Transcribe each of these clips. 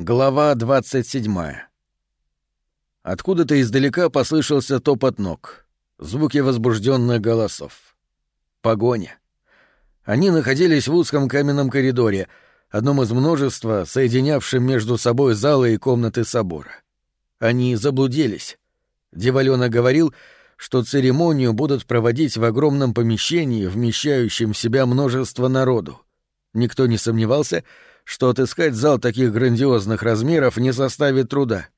Глава 27 Откуда-то издалека послышался топот ног, звуки возбужденных голосов. Погоня. Они находились в узком каменном коридоре, одном из множества, соединявшим между собой залы и комнаты собора. Они заблудились. Девалена говорил, что церемонию будут проводить в огромном помещении, вмещающем в себя множество народу. Никто не сомневался, что отыскать зал таких грандиозных размеров не составит труда.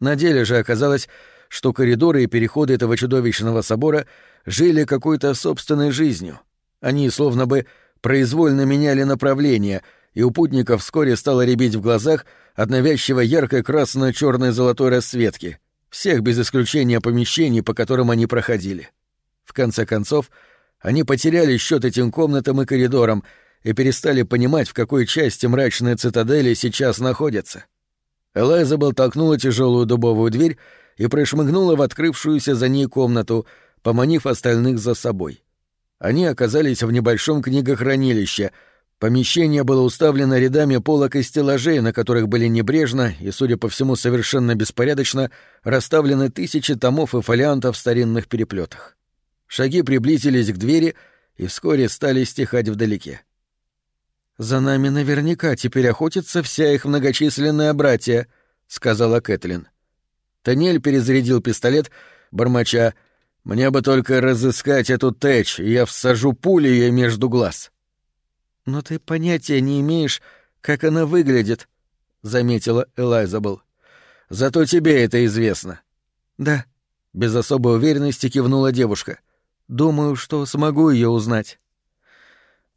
На деле же оказалось, что коридоры и переходы этого чудовищного собора жили какой-то собственной жизнью. Они словно бы произвольно меняли направление, и у путников вскоре стало рябить в глазах от навязчивой яркой красно-черной золотой расцветки, всех без исключения помещений, по которым они проходили. В конце концов, они потеряли счет этим комнатам и коридорам — и перестали понимать, в какой части мрачной цитадели сейчас находятся. Элайзабел толкнула тяжелую дубовую дверь и прошмыгнула в открывшуюся за ней комнату, поманив остальных за собой. Они оказались в небольшом книгохранилище. Помещение было уставлено рядами полок и стеллажей, на которых были небрежно и, судя по всему, совершенно беспорядочно расставлены тысячи томов и фолиантов в старинных переплетах. Шаги приблизились к двери и вскоре стали стихать вдалеке. «За нами наверняка теперь охотится вся их многочисленная братья», — сказала Кэтлин. Танель перезарядил пистолет, бормоча «Мне бы только разыскать эту тэч, и я всажу пулю ей между глаз». «Но ты понятия не имеешь, как она выглядит», — заметила Элайзабл. «Зато тебе это известно». «Да», — без особой уверенности кивнула девушка. «Думаю, что смогу ее узнать».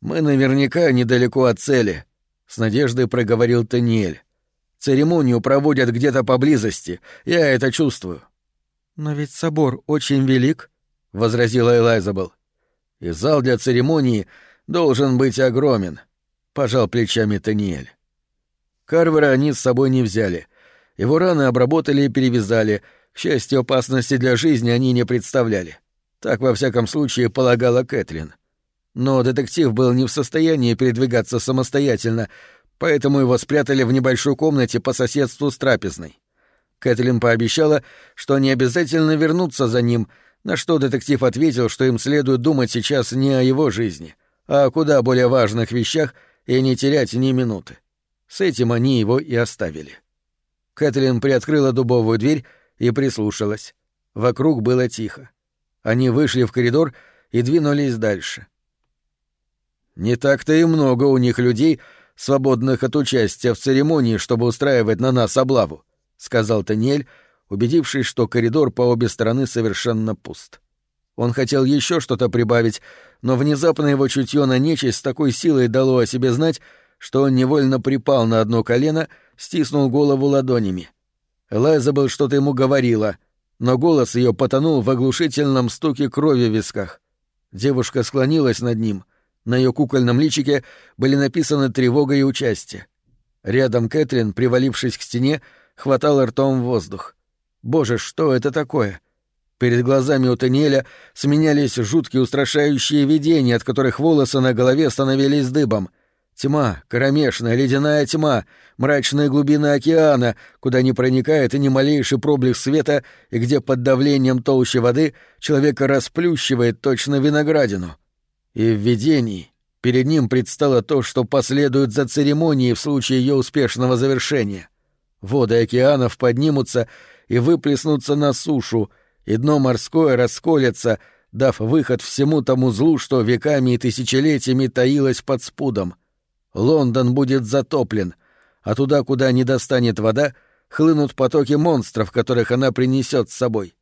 «Мы наверняка недалеко от цели», — с надеждой проговорил Таниэль. «Церемонию проводят где-то поблизости, я это чувствую». «Но ведь собор очень велик», — возразила Элайзабел. «И зал для церемонии должен быть огромен», — пожал плечами Таниэль. Карвера они с собой не взяли. Его раны обработали и перевязали, к счастью, опасности для жизни они не представляли. Так, во всяком случае, полагала Кэтлин. — но детектив был не в состоянии передвигаться самостоятельно, поэтому его спрятали в небольшой комнате по соседству с трапезной. Кэтлин пообещала, что они обязательно вернутся за ним, на что детектив ответил, что им следует думать сейчас не о его жизни, а о куда более важных вещах и не терять ни минуты. С этим они его и оставили. Кэтлин приоткрыла дубовую дверь и прислушалась. Вокруг было тихо. Они вышли в коридор и двинулись дальше. Не так-то и много у них людей, свободных от участия в церемонии, чтобы устраивать на нас облаву, сказал Таниэль, убедившись, что коридор по обе стороны совершенно пуст. Он хотел еще что-то прибавить, но внезапно его чутье на нечисть с такой силой дало о себе знать, что он невольно припал на одно колено, стиснул голову ладонями. Элайзабел что-то ему говорила, но голос ее потонул в оглушительном стуке крови в висках. Девушка склонилась над ним — на ее кукольном личике были написаны тревога и участие. Рядом Кэтрин, привалившись к стене, хватала ртом воздух. Боже, что это такое? Перед глазами у Таниэля сменялись жуткие устрашающие видения, от которых волосы на голове становились дыбом. Тьма, кромешная, ледяная тьма, мрачные глубины океана, куда не проникает и ни малейший проблеск света, и где под давлением толщи воды человека расплющивает точно виноградину и в видении перед ним предстало то, что последует за церемонией в случае ее успешного завершения. Воды океанов поднимутся и выплеснутся на сушу, и дно морское расколется, дав выход всему тому злу, что веками и тысячелетиями таилось под спудом. Лондон будет затоплен, а туда, куда не достанет вода, хлынут потоки монстров, которых она принесет с собой.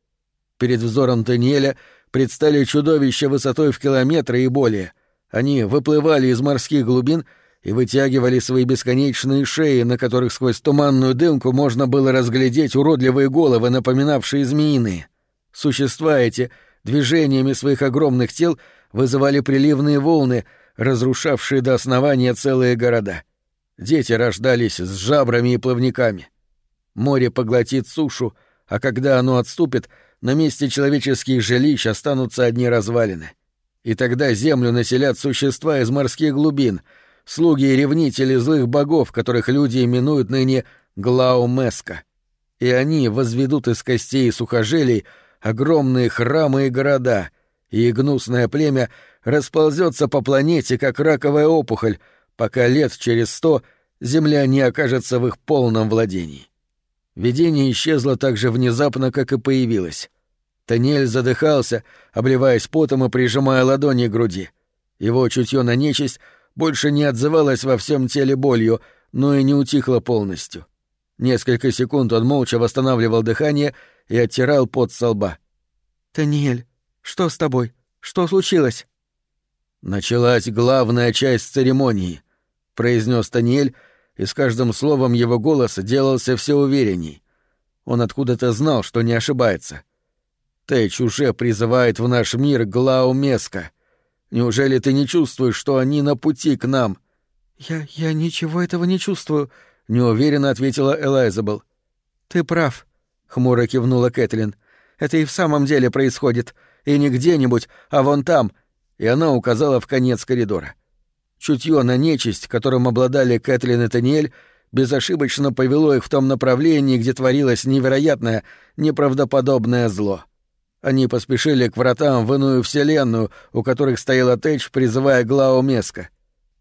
Перед взором Даниэля — предстали чудовища высотой в километры и более. Они выплывали из морских глубин и вытягивали свои бесконечные шеи, на которых сквозь туманную дымку можно было разглядеть уродливые головы, напоминавшие змеиные. Существа эти движениями своих огромных тел вызывали приливные волны, разрушавшие до основания целые города. Дети рождались с жабрами и плавниками. Море поглотит сушу, а когда оно отступит — на месте человеческих жилищ останутся одни развалины. И тогда землю населят существа из морских глубин, слуги и ревнители злых богов, которых люди именуют ныне Глаумеска. И они возведут из костей и сухожилий огромные храмы и города, и гнусное племя расползется по планете, как раковая опухоль, пока лет через сто Земля не окажется в их полном владении. Видение исчезло так же внезапно, как и появилось. Таниэль задыхался, обливаясь потом и прижимая ладони к груди. Его чутье на нечисть больше не отзывалось во всем теле болью, но и не утихло полностью. Несколько секунд он молча восстанавливал дыхание и оттирал пот со лба. «Таниэль, что с тобой? Что случилось?» «Началась главная часть церемонии», — произнес Таниэль, и с каждым словом его голос делался все уверенней. Он откуда-то знал, что не ошибается. Тэч уже призывает в наш мир Глау Меска. Неужели ты не чувствуешь, что они на пути к нам?» «Я... я ничего этого не чувствую», — неуверенно ответила Элайзабел. «Ты прав», — хмуро кивнула Кэтлин. «Это и в самом деле происходит. И не где-нибудь, а вон там». И она указала в конец коридора. Чутье на нечисть, которым обладали Кэтлин и Таниэль, безошибочно повело их в том направлении, где творилось невероятное, неправдоподобное зло. Они поспешили к вратам в иную вселенную, у которых стояла Тэч, призывая Глао Меска.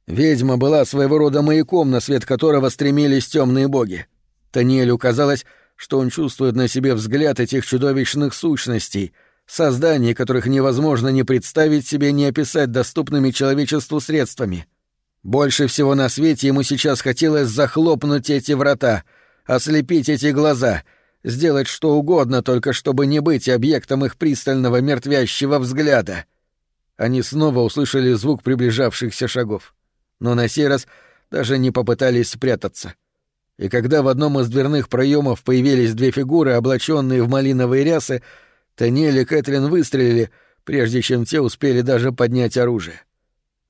Ведьма была своего рода маяком, на свет которого стремились темные боги. Таниэлю казалось, что он чувствует на себе взгляд этих чудовищных сущностей, созданий, которых невозможно ни представить себе, ни описать доступными человечеству средствами. Больше всего на свете ему сейчас хотелось захлопнуть эти врата, ослепить эти глаза, сделать что угодно, только чтобы не быть объектом их пристального мертвящего взгляда. Они снова услышали звук приближавшихся шагов но на сей раз даже не попытались спрятаться. И когда в одном из дверных проемов появились две фигуры, облаченные в малиновые рясы, Таниэль и Кэтрин выстрелили, прежде чем те успели даже поднять оружие.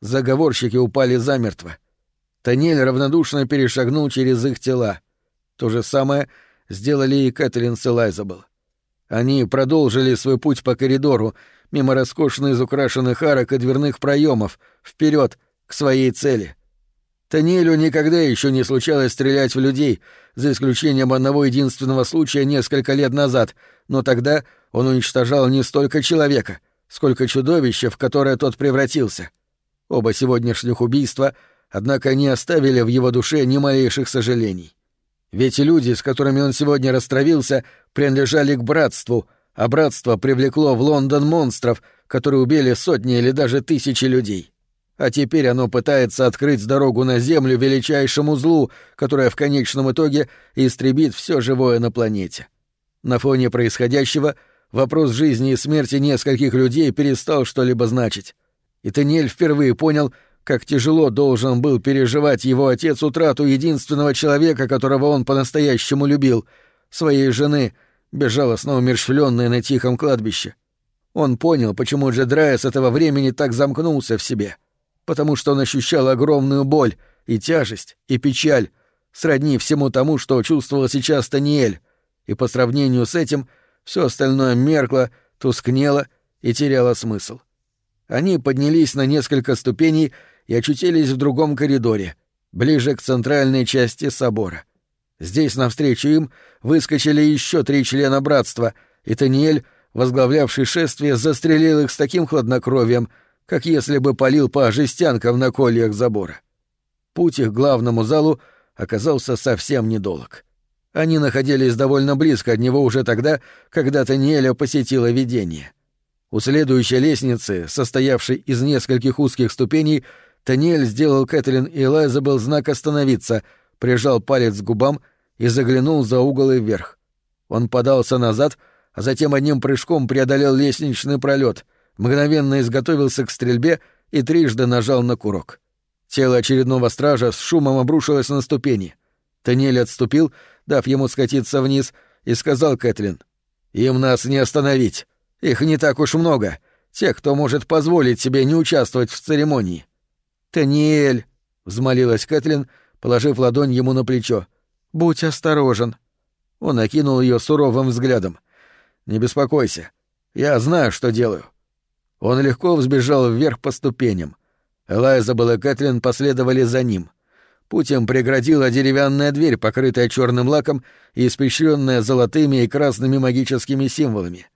Заговорщики упали замертво. Таниэль равнодушно перешагнул через их тела. То же самое сделали и Кэтрин с Элайзабел. Они продолжили свой путь по коридору, мимо роскошно изукрашенных арок и дверных проемов, вперед, к своей цели. Таниэлю никогда еще не случалось стрелять в людей, за исключением одного единственного случая несколько лет назад, но тогда он уничтожал не столько человека, сколько чудовища, в которое тот превратился. Оба сегодняшних убийства, однако, не оставили в его душе ни малейших сожалений. Ведь люди, с которыми он сегодня растравился, принадлежали к братству, а братство привлекло в Лондон монстров, которые убили сотни или даже тысячи людей а теперь оно пытается открыть дорогу на Землю величайшему злу, которое в конечном итоге истребит все живое на планете. На фоне происходящего вопрос жизни и смерти нескольких людей перестал что-либо значить. И Таниэль впервые понял, как тяжело должен был переживать его отец утрату единственного человека, которого он по-настоящему любил, своей жены, безжалостно умерщвленной на тихом кладбище. Он понял, почему Джедрая с этого времени так замкнулся в себе — потому что он ощущал огромную боль и тяжесть, и печаль, сродни всему тому, что чувствовал сейчас Таниэль, и по сравнению с этим все остальное меркло, тускнело и теряло смысл. Они поднялись на несколько ступеней и очутились в другом коридоре, ближе к центральной части собора. Здесь навстречу им выскочили еще три члена братства, и Таниэль, возглавлявший шествие, застрелил их с таким хладнокровием, как если бы полил по жестянкам на кольях забора. Путь их к главному залу оказался совсем недолг. Они находились довольно близко от него уже тогда, когда Таниэля посетила видение. У следующей лестницы, состоявшей из нескольких узких ступеней, Таниэль сделал Кэтлин и Элайзабел знак «Остановиться», прижал палец к губам и заглянул за угол и вверх. Он подался назад, а затем одним прыжком преодолел лестничный пролет — мгновенно изготовился к стрельбе и трижды нажал на курок. Тело очередного стража с шумом обрушилось на ступени. Танель отступил, дав ему скатиться вниз, и сказал Кэтлин, «Им нас не остановить. Их не так уж много. Тех, кто может позволить себе не участвовать в церемонии». «Таниэль», — взмолилась Кэтлин, положив ладонь ему на плечо, — «будь осторожен». Он окинул ее суровым взглядом. «Не беспокойся. Я знаю, что делаю. Он легко взбежал вверх по ступеням. Элайзабел и Кэтлин последовали за ним. Путь им преградила деревянная дверь, покрытая черным лаком и испещренная золотыми и красными магическими символами.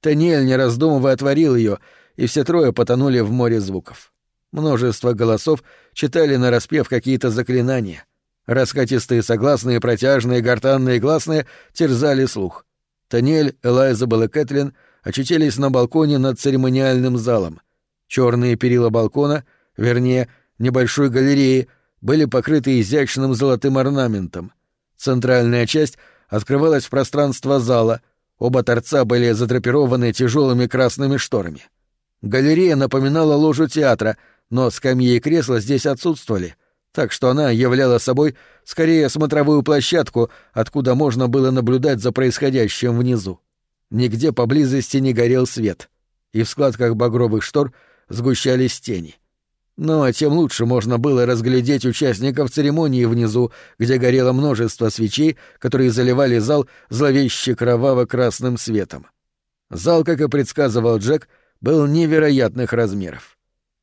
Таниэль, не раздумывая, отворил ее, и все трое потонули в море звуков. Множество голосов читали на распев какие-то заклинания. Раскатистые согласные, протяжные, гортанные гласные терзали слух. Таниэль, Элайзабел и Кэтлин очутились на балконе над церемониальным залом. Черные перила балкона, вернее, небольшой галереи, были покрыты изящным золотым орнаментом. Центральная часть открывалась в пространство зала, оба торца были задрапированы тяжелыми красными шторами. Галерея напоминала ложу театра, но скамьи и кресла здесь отсутствовали, так что она являла собой скорее смотровую площадку, откуда можно было наблюдать за происходящим внизу. Нигде поблизости не горел свет, и в складках багровых штор сгущались тени. Но тем лучше можно было разглядеть участников церемонии внизу, где горело множество свечей, которые заливали зал зловеще кроваво-красным светом. Зал, как и предсказывал Джек, был невероятных размеров.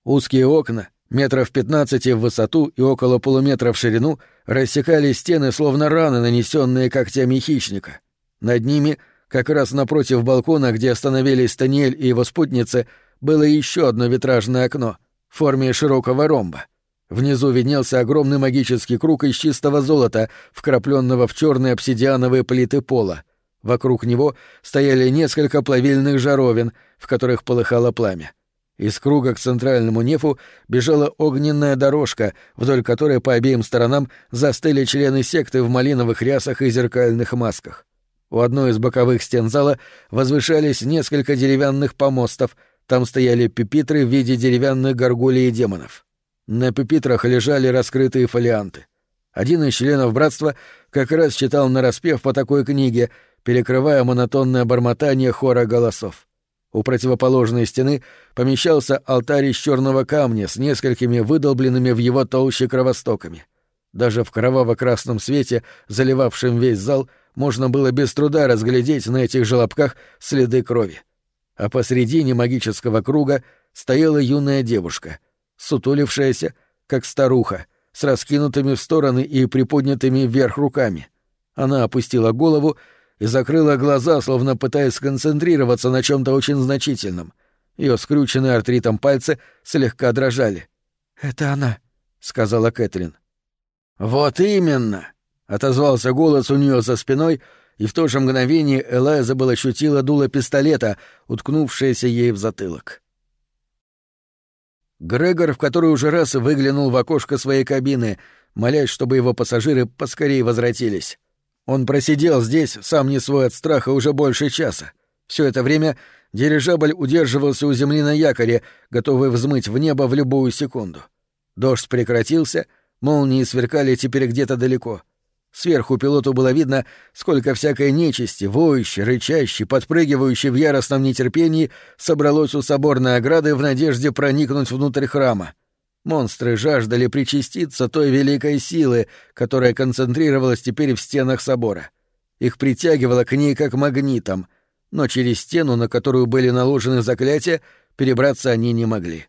Узкие окна, метров пятнадцати в высоту и около полуметра в ширину, рассекали стены, словно раны, нанесенные когтями хищника. Над ними, как раз напротив балкона, где остановились Таниэль и его спутницы, было еще одно витражное окно — в форме широкого ромба. Внизу виднелся огромный магический круг из чистого золота, вкрапленного в черные обсидиановые плиты пола. Вокруг него стояли несколько плавильных жаровин, в которых полыхало пламя. Из круга к центральному нефу бежала огненная дорожка, вдоль которой по обеим сторонам застыли члены секты в малиновых рясах и зеркальных масках. У одной из боковых стен зала возвышались несколько деревянных помостов — там стояли пюпитры в виде деревянных горгулей и демонов. На пюпитрах лежали раскрытые фолианты. Один из членов братства как раз читал нараспев по такой книге, перекрывая монотонное бормотание хора голосов. У противоположной стены помещался алтарь из черного камня с несколькими выдолбленными в его толще кровостоками. Даже в кроваво-красном свете, заливавшем весь зал, можно было без труда разглядеть на этих желобках следы крови а посредине магического круга стояла юная девушка, сутулившаяся, как старуха, с раскинутыми в стороны и приподнятыми вверх руками. Она опустила голову и закрыла глаза, словно пытаясь сконцентрироваться на чем-то очень значительном. Ее скрюченные артритом пальцы слегка дрожали. «Это она», — сказала Кэтрин. «Вот именно!» — отозвался голос у нее за спиной — и в то же мгновение Элайзабел ощутила дуло пистолета, уткнувшееся ей в затылок. Грегор в который уже раз выглянул в окошко своей кабины, молясь, чтобы его пассажиры поскорее возвратились. Он просидел здесь, сам не свой от страха, уже больше часа. Все это время дирижабль удерживался у земли на якоре, готовый взмыть в небо в любую секунду. Дождь прекратился, молнии сверкали теперь где-то далеко — Сверху пилоту было видно, сколько всякой нечисти, воющей, рычащей, подпрыгивающей в яростном нетерпении, собралось у соборной ограды в надежде проникнуть внутрь храма. Монстры жаждали причаститься той великой силы, которая концентрировалась теперь в стенах собора. Их притягивало к ней как магнитом, но через стену, на которую были наложены заклятия, перебраться они не могли.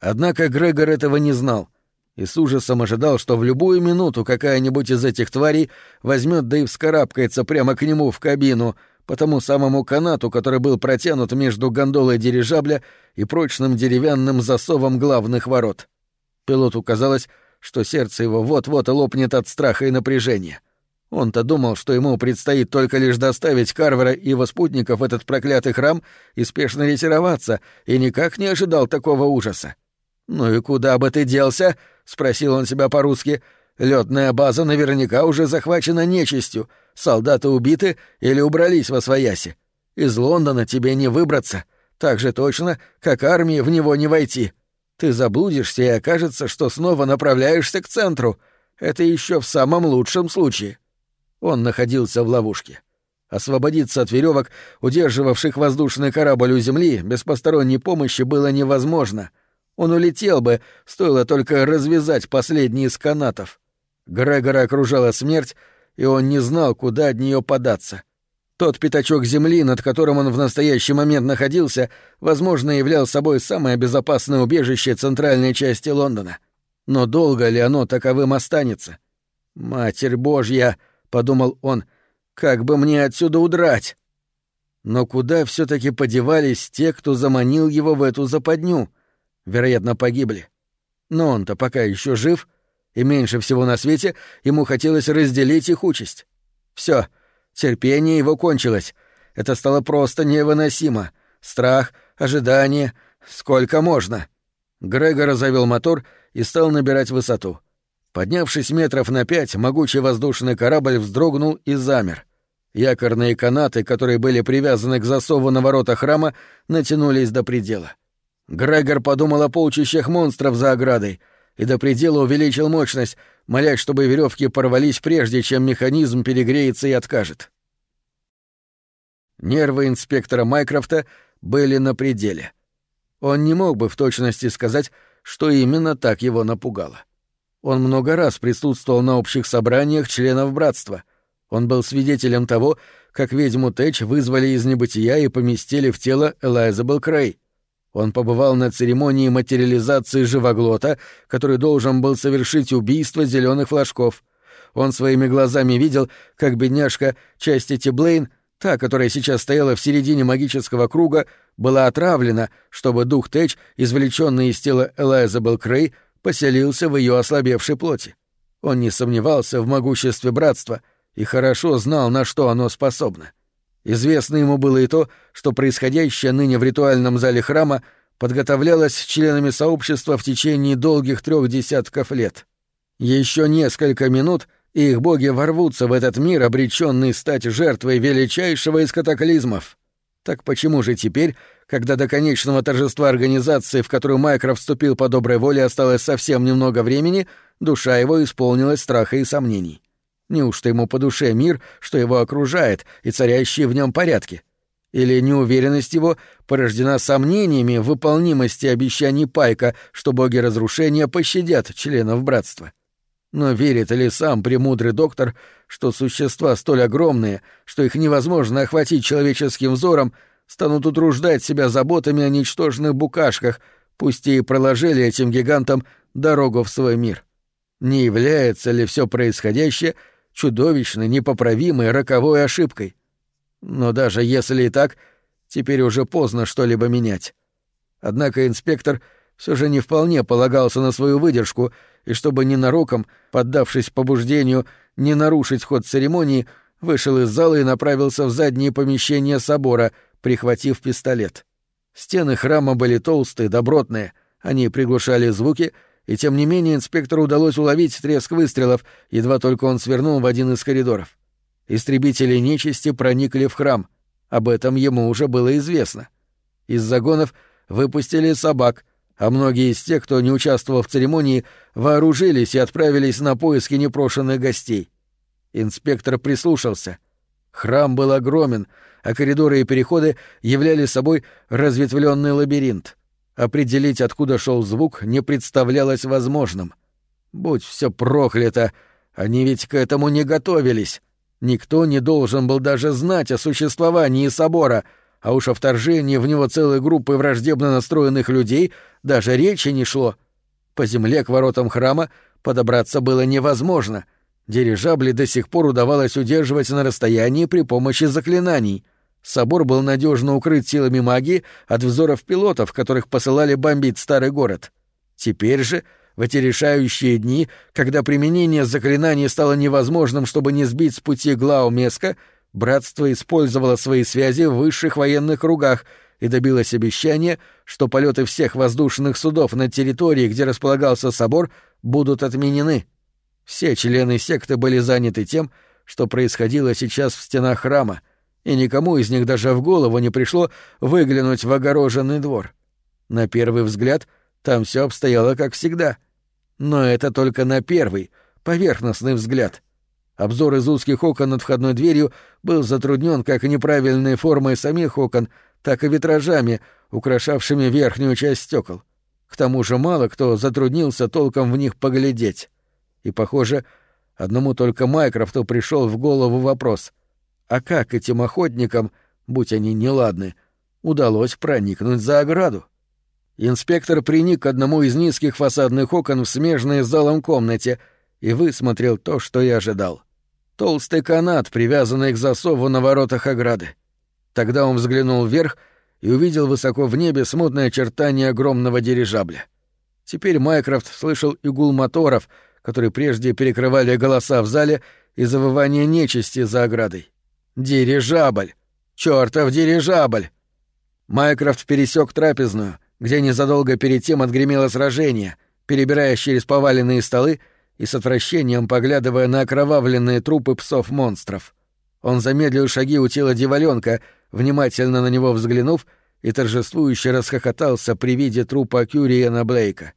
Однако Грегор этого не знал — и с ужасом ожидал, что в любую минуту какая-нибудь из этих тварей возьмет да и вскарабкается прямо к нему в кабину, по тому самому канату, который был протянут между гондолой дирижабля и прочным деревянным засовом главных ворот. Пилоту казалось, что сердце его вот-вот лопнет от страха и напряжения. Он-то думал, что ему предстоит только лишь доставить Карвера и его спутников в этот проклятый храм и спешно ретироваться, и никак не ожидал такого ужаса. «Ну и куда бы ты делся?» — спросил он себя по-русски. Лётная база наверняка уже захвачена нечистью. Солдаты убиты или убрались во свояси. Из Лондона тебе не выбраться. Так же точно, как армии в него не войти. Ты заблудишься и окажется, что снова направляешься к центру. Это еще в самом лучшем случае. Он находился в ловушке. Освободиться от веревок, удерживавших воздушный корабль у земли, без посторонней помощи было невозможно — он улетел бы, стоило только развязать последний из канатов. Грегора окружала смерть, и он не знал, куда от нее податься. Тот пятачок земли, над которым он в настоящий момент находился, возможно, являл собой самое безопасное убежище центральной части Лондона. Но долго ли оно таковым останется? «Матерь Божья!» — подумал он. «Как бы мне отсюда удрать?» Но куда все таки подевались те, кто заманил его в эту западню? Вероятно, погибли. Но он-то пока еще жив, и меньше всего на свете ему хотелось разделить их участь. Все, терпение его кончилось. Это стало просто невыносимо. Страх, ожидание, сколько можно. Грегор завел мотор и стал набирать высоту. Поднявшись метров на пять, могучий воздушный корабль вздрогнул и замер. Якорные канаты, которые были привязаны к засову на ворота храма, натянулись до предела. Грегор подумал о полчищах монстров за оградой и до предела увеличил мощность, молясь, чтобы веревки порвались прежде, чем механизм перегреется и откажет. Нервы инспектора Майкрофта были на пределе. Он не мог бы в точности сказать, что именно так его напугало. Он много раз присутствовал на общих собраниях членов братства. Он был свидетелем того, как ведьму Тэч вызвали из небытия и поместили в тело Элайзабел Крей. Он побывал на церемонии материализации живоглота, который должен был совершить убийство зеленых флажков. Он своими глазами видел, как бедняжка Части Блейн, та, которая сейчас стояла в середине магического круга, была отравлена, чтобы дух Тэч, извлеченный из тела Элайзабел Крей, поселился в ее ослабевшей плоти. Он не сомневался в могуществе братства и хорошо знал, на что оно способно. Известно ему было и то, что происходящее ныне в ритуальном зале храма подготовлялось членами сообщества в течение долгих трех десятков лет. Еще несколько минут, и их боги ворвутся в этот мир, обреченный стать жертвой величайшего из катаклизмов. Так почему же теперь, когда до конечного торжества организации, в которую Майкрофт вступил по доброй воле, осталось совсем немного времени, душа его исполнилась страха и сомнений? Неужто ему по душе мир, что его окружает, и царящие в нем порядки? Или неуверенность его порождена сомнениями в выполнимости обещаний Пайка, что боги разрушения пощадят членов братства? Но верит ли сам премудрый доктор, что существа столь огромные, что их невозможно охватить человеческим взором, станут утруждать себя заботами о ничтожных букашках, пусть и проложили этим гигантам дорогу в свой мир? Не является ли все происходящее — чудовищной, непоправимой, роковой ошибкой. Но даже если и так, теперь уже поздно что-либо менять. Однако инспектор все же не вполне полагался на свою выдержку, и чтобы ненароком, поддавшись побуждению, не нарушить ход церемонии, вышел из зала и направился в задние помещения собора, прихватив пистолет. Стены храма были толстые, добротные, они приглушали звуки — и тем не менее инспектору удалось уловить треск выстрелов, едва только он свернул в один из коридоров. Истребители нечисти проникли в храм. Об этом ему уже было известно. Из загонов выпустили собак, а многие из тех, кто не участвовал в церемонии, вооружились и отправились на поиски непрошенных гостей. Инспектор прислушался. Храм был огромен, а коридоры и переходы являли собой разветвленный лабиринт — Определить, откуда шел звук, не представлялось возможным. Будь все проклято, они ведь к этому не готовились. Никто не должен был даже знать о существовании собора, а уж о вторжении в него целой группы враждебно настроенных людей даже речи не шло. По земле к воротам храма подобраться было невозможно. Дирижабли до сих пор удавалось удерживать на расстоянии при помощи заклинаний — Собор был надежно укрыт силами магии от взоров пилотов, которых посылали бомбить старый город. Теперь же, в эти решающие дни, когда применение заклинаний стало невозможным, чтобы не сбить с пути Глаумеска, братство использовало свои связи в высших военных кругах и добилось обещания, что полеты всех воздушных судов на территории, где располагался собор, будут отменены. Все члены секты были заняты тем, что происходило сейчас в стенах храма — и никому из них даже в голову не пришло выглянуть в огороженный двор. На первый взгляд там все обстояло как всегда. Но это только на первый, поверхностный взгляд. Обзор из узких окон над входной дверью был затруднен как неправильной формой самих окон, так и витражами, украшавшими верхнюю часть стекол. К тому же мало кто затруднился толком в них поглядеть. И, похоже, одному только Майкрофту пришел в голову вопрос — а как этим охотникам, будь они неладны, удалось проникнуть за ограду? Инспектор приник к одному из низких фасадных окон в смежной с залом комнате и высмотрел то, что и ожидал. Толстый канат, привязанный к засову на воротах ограды. Тогда он взглянул вверх и увидел высоко в небе смутное очертание огромного дирижабля. Теперь Майкрофт слышал и моторов, которые прежде перекрывали голоса в зале и завывание нечисти за оградой. «Дирижабль! Чёртов дирижабль!» Майкрофт пересек трапезную, где незадолго перед тем отгремело сражение, перебираясь через поваленные столы и с отвращением поглядывая на окровавленные трупы псов-монстров. Он замедлил шаги у тела дьяволёнка, внимательно на него взглянув, и торжествующе расхохотался при виде трупа Кюриена Блейка.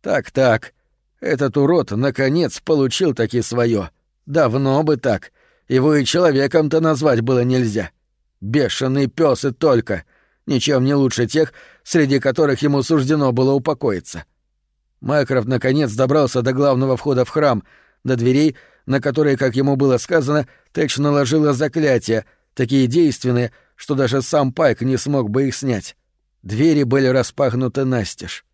«Так-так, этот урод, наконец, получил таки свое. Давно бы так. Его и человеком-то назвать было нельзя. Бешеный пес и только — ничем не лучше тех, среди которых ему суждено было упокоиться. Майкрофт наконец добрался до главного входа в храм, до дверей, на которые, как ему было сказано, Тэч наложила заклятия, такие действенные, что даже сам Пайк не смог бы их снять. Двери были распахнуты настежь.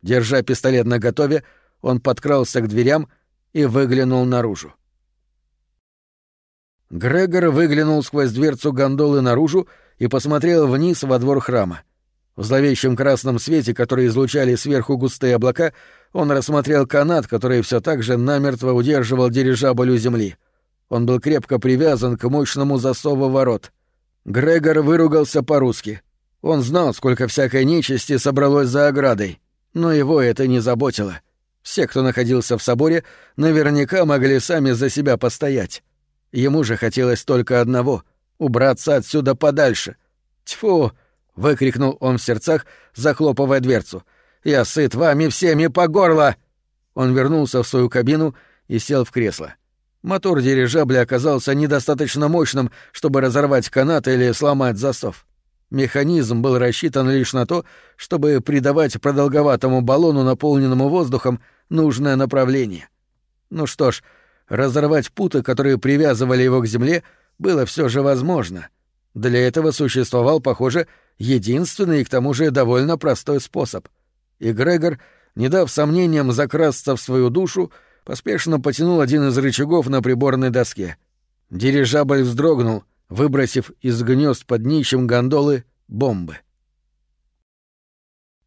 Держа пистолет наготове, он подкрался к дверям и выглянул наружу. Грегор выглянул сквозь дверцу гондолы наружу и посмотрел вниз во двор храма. В зловещем красном свете, который излучали сверху густые облака, он рассмотрел канат, который все так же намертво удерживал дирижабль земли. Он был крепко привязан к мощному засову ворот. Грегор выругался по-русски. Он знал, сколько всякой нечисти собралось за оградой, но его это не заботило. Все, кто находился в соборе, наверняка могли сами за себя постоять. Ему же хотелось только одного — убраться отсюда подальше. Тьфу! выкрикнул он в сердцах, захлопывая дверцу. Я сыт вами всеми по горло! Он вернулся в свою кабину и сел в кресло. Мотор дирижабля оказался недостаточно мощным, чтобы разорвать канат или сломать засов. Механизм был рассчитан лишь на то, чтобы придавать продолговатому баллону, наполненному воздухом, нужное направление. Ну что ж, разорвать путы, которые привязывали его к земле, было все же возможно. Для этого существовал, похоже, единственный и к тому же довольно простой способ. И Грегор, не дав сомнениям закрасться в свою душу, поспешно потянул один из рычагов на приборной доске. Дирижабль вздрогнул, выбросив из гнезд под днищем гондолы бомбы.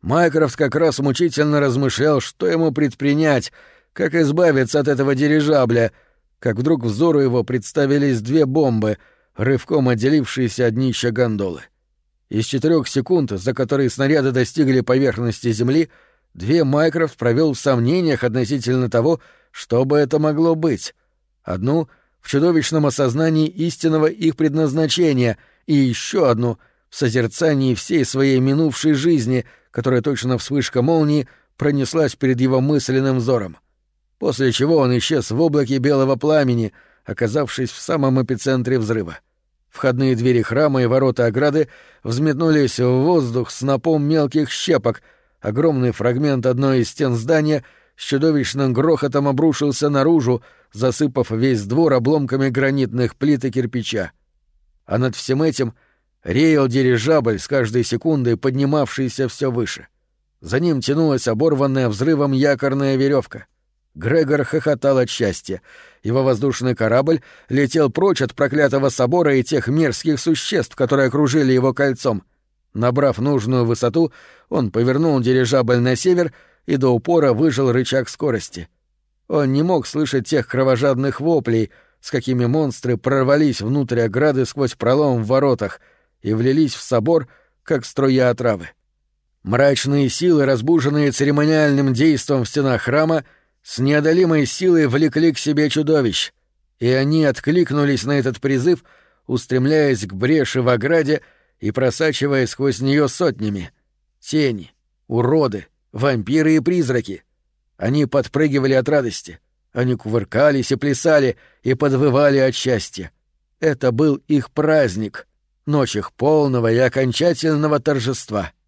Майкрофт как раз мучительно размышлял, что ему предпринять, как избавиться от этого дирижабля — как вдруг взору его представились две бомбы, рывком отделившиеся от днища гондолы. Из четырех секунд, за которые снаряды достигли поверхности Земли, две Майкрофт провел в сомнениях относительно того, что бы это могло быть. Одну — в чудовищном осознании истинного их предназначения, и еще одну — в созерцании всей своей минувшей жизни, которая точно вспышка молнии пронеслась перед его мысленным взором после чего он исчез в облаке белого пламени, оказавшись в самом эпицентре взрыва. Входные двери храма и ворота ограды взметнулись в воздух с напом мелких щепок, огромный фрагмент одной из стен здания с чудовищным грохотом обрушился наружу, засыпав весь двор обломками гранитных плит и кирпича. А над всем этим реял дирижабль с каждой секундой, поднимавшийся все выше. За ним тянулась оборванная взрывом якорная веревка. Грегор хохотал от счастья. Его воздушный корабль летел прочь от проклятого собора и тех мерзких существ, которые окружили его кольцом. Набрав нужную высоту, он повернул дирижабль на север и до упора выжил рычаг скорости. Он не мог слышать тех кровожадных воплей, с какими монстры прорвались внутрь ограды сквозь пролом в воротах и влились в собор, как струя отравы. Мрачные силы, разбуженные церемониальным действом в стенах храма, — с неодолимой силой влекли к себе чудовищ, и они откликнулись на этот призыв, устремляясь к бреши в ограде и просачивая сквозь нее сотнями. Тени, уроды, вампиры и призраки. Они подпрыгивали от радости. Они кувыркались и плясали, и подвывали от счастья. Это был их праздник, ночь их полного и окончательного торжества. —